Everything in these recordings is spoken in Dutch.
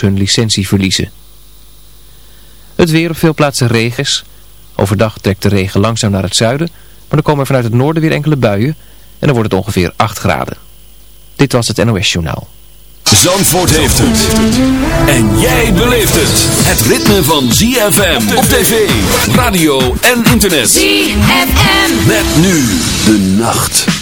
hun licentie verliezen. Het weer op veel plaatsen regens. Overdag trekt de regen langzaam naar het zuiden, maar er komen vanuit het noorden weer enkele buien en dan wordt het ongeveer 8 graden. Dit was het NOS Journaal. Zandvoort heeft het. En jij beleeft het. Het ritme van ZFM op tv, radio en internet. ZFM. Met nu de nacht.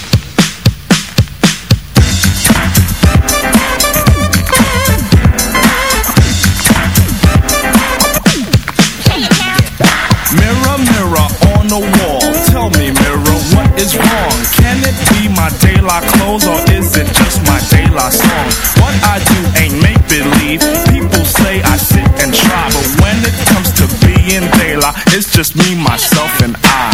Is wrong? Can it be my daylight clothes or is it just my daylight song? What I do ain't make believe. People say I sit and try, but when it comes to being daylight, it's just me, myself, and I.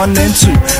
one and two.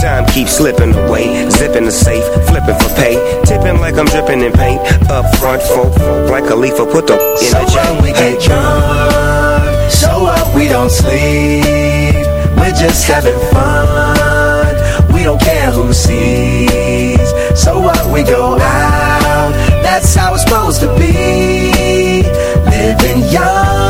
Time keeps slipping away, zipping the safe, flipping for pay, tipping like I'm dripping in paint. Up front, folk, like a leaf, put the in so the when we get drunk, so up, we don't sleep. We're just having fun. We don't care who sees. So what we go out, that's how it's supposed to be. Living young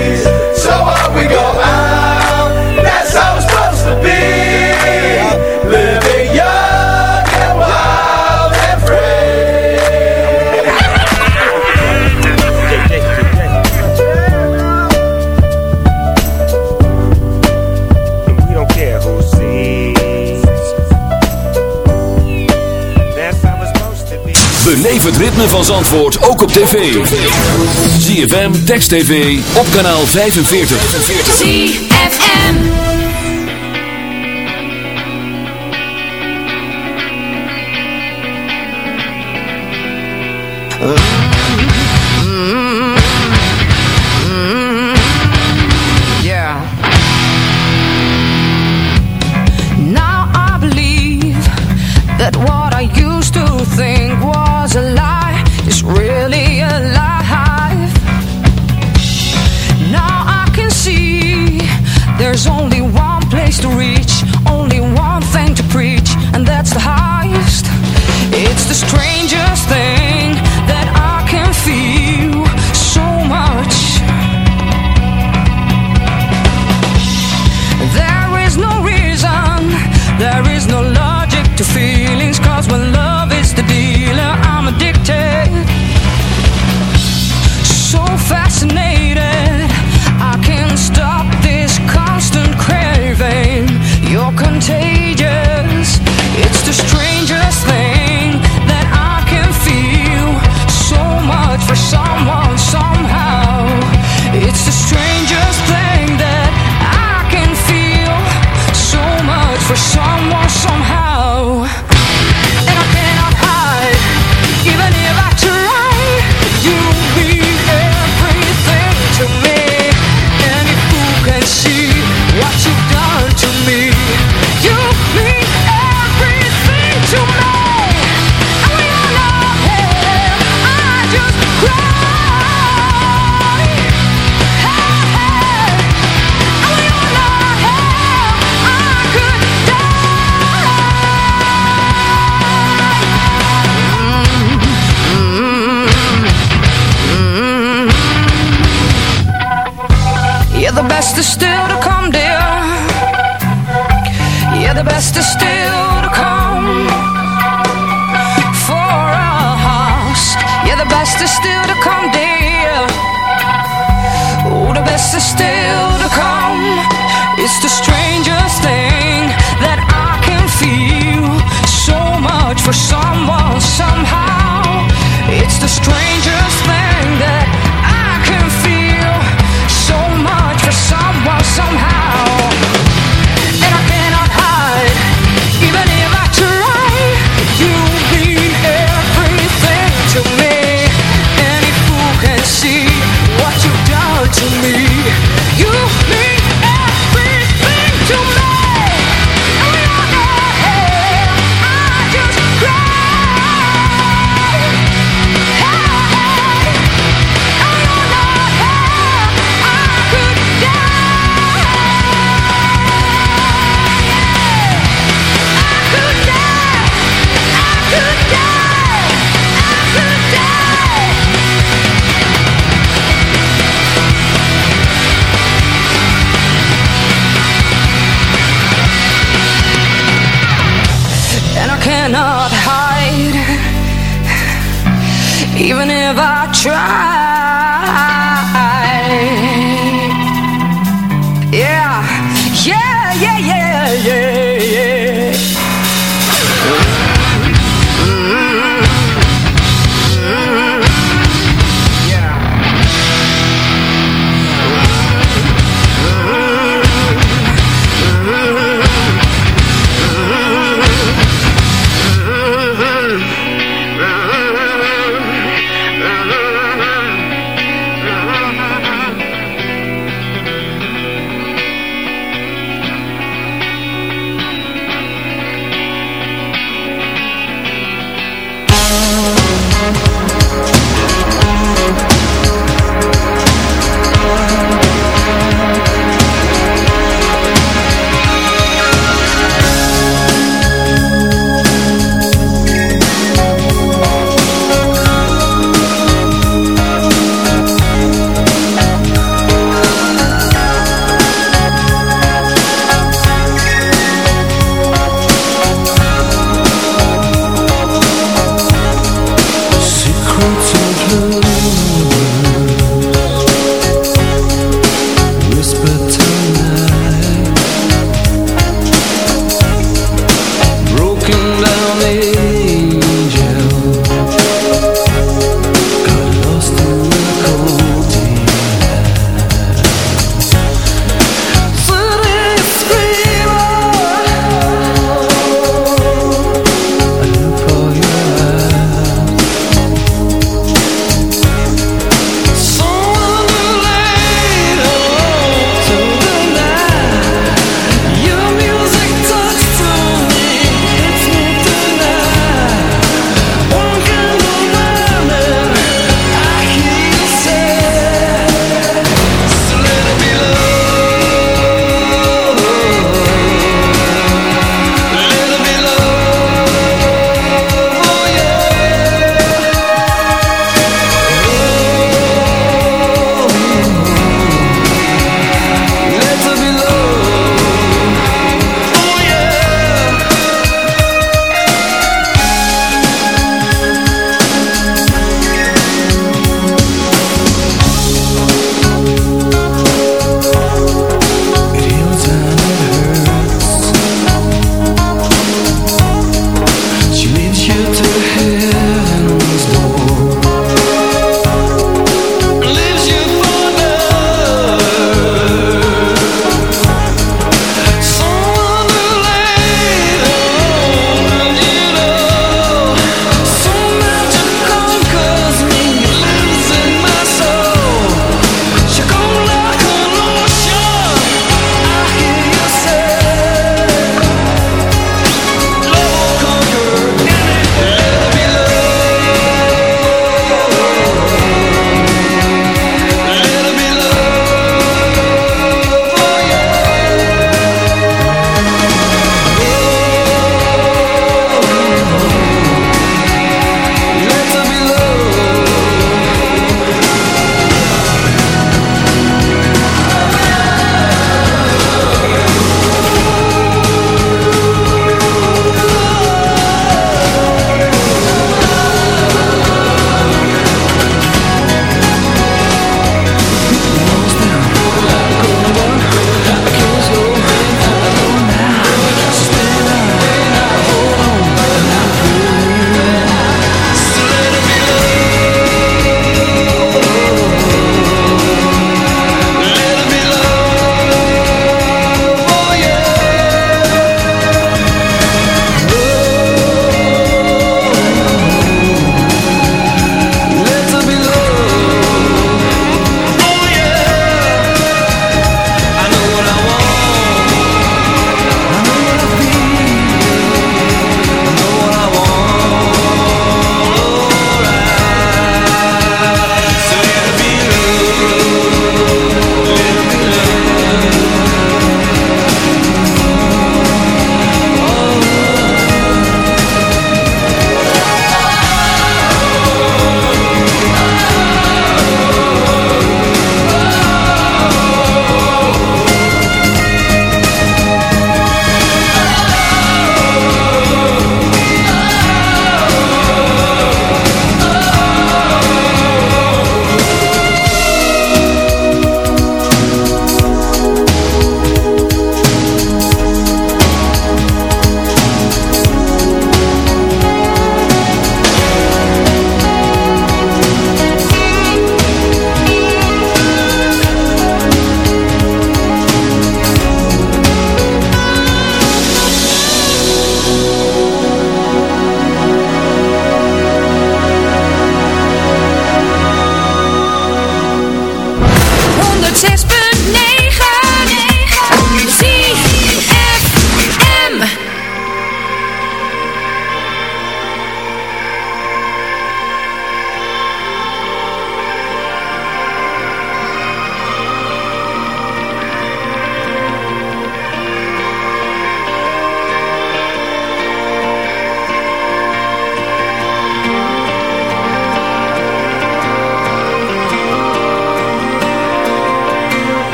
Het ritme van Zandvoort ook op tv. ZFM, Text TV, op kanaal 45. ZFM. Yeah. Now I believe that what I used to think was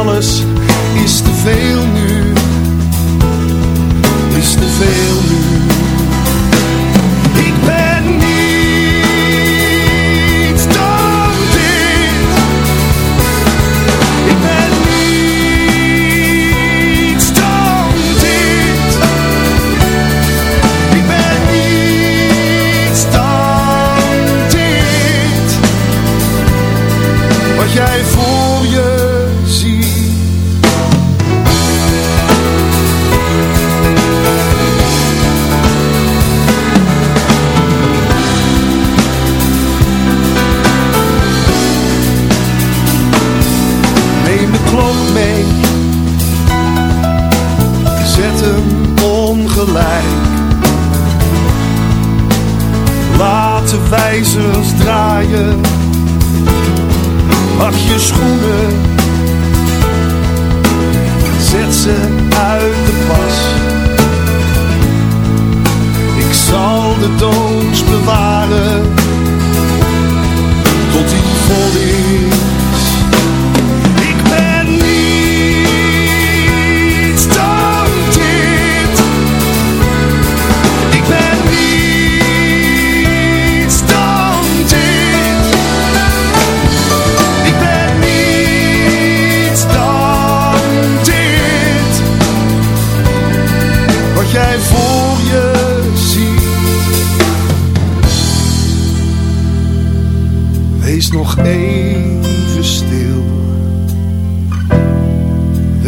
alles is te veel.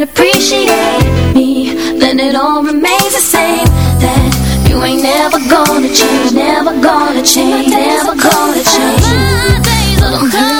To appreciate me Then it all remains the same. That you ain't never gonna change Never gonna change Never gonna change But I'm hurting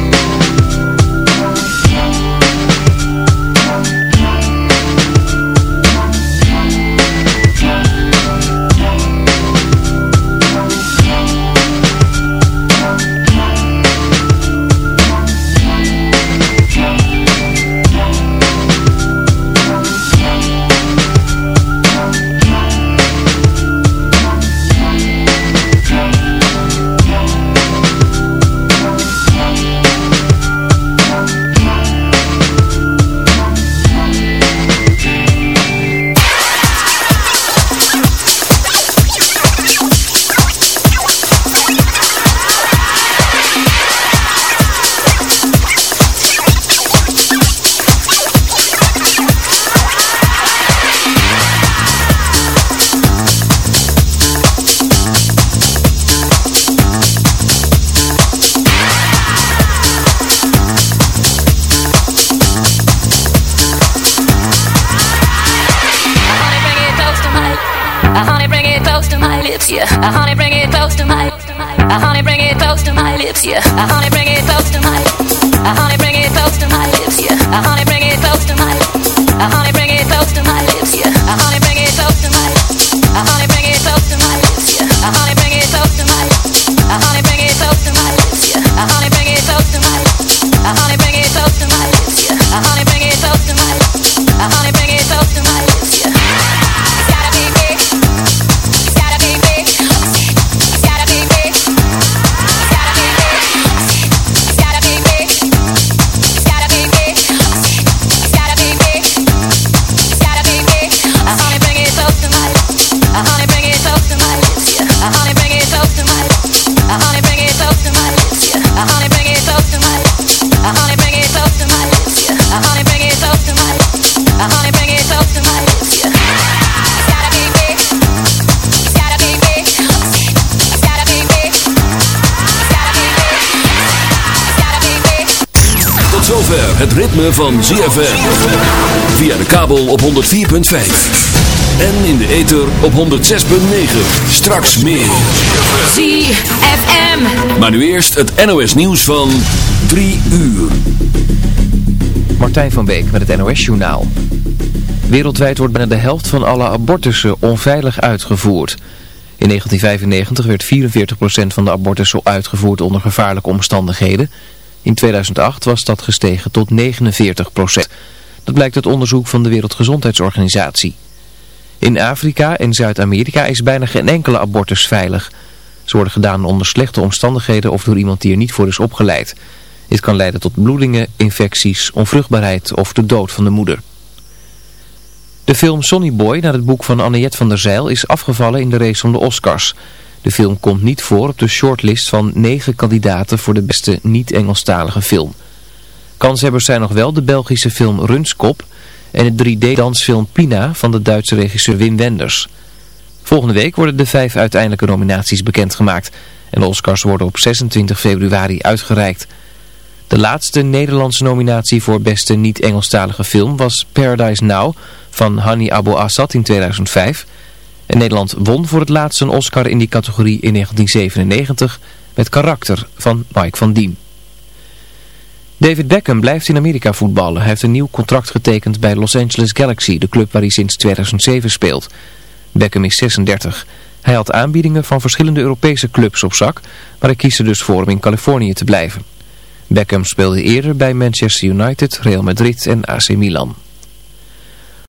Het ritme van ZFM. Via de kabel op 104.5. En in de ether op 106.9. Straks meer. ZFM. Maar nu eerst het NOS nieuws van 3 uur. Martijn van Beek met het NOS Journaal. Wereldwijd wordt bijna de helft van alle abortussen onveilig uitgevoerd. In 1995 werd 44% van de abortussen uitgevoerd onder gevaarlijke omstandigheden. In 2008 was dat gestegen tot 49%. Dat blijkt uit onderzoek van de Wereldgezondheidsorganisatie. In Afrika en Zuid-Amerika is bijna geen enkele abortus veilig. Ze worden gedaan onder slechte omstandigheden of door iemand die er niet voor is opgeleid. Dit kan leiden tot bloedingen, infecties, onvruchtbaarheid of de dood van de moeder. De film Sonny Boy, naar het boek van Annette van der Zeil, is afgevallen in de race om de Oscars. De film komt niet voor op de shortlist van negen kandidaten voor de beste niet-Engelstalige film. Kanshebbers zijn nog wel de Belgische film Runskop en de 3D-dansfilm Pina van de Duitse regisseur Wim Wenders. Volgende week worden de vijf uiteindelijke nominaties bekendgemaakt en de Oscars worden op 26 februari uitgereikt. De laatste Nederlandse nominatie voor beste niet-Engelstalige film was Paradise Now van Hani Abu Assad in 2005. Nederland won voor het laatst een Oscar in die categorie in 1997 met Karakter van Mike van Diem. David Beckham blijft in Amerika voetballen. Hij heeft een nieuw contract getekend bij Los Angeles Galaxy, de club waar hij sinds 2007 speelt. Beckham is 36. Hij had aanbiedingen van verschillende Europese clubs op zak, maar hij kiest er dus voor om in Californië te blijven. Beckham speelde eerder bij Manchester United, Real Madrid en AC Milan.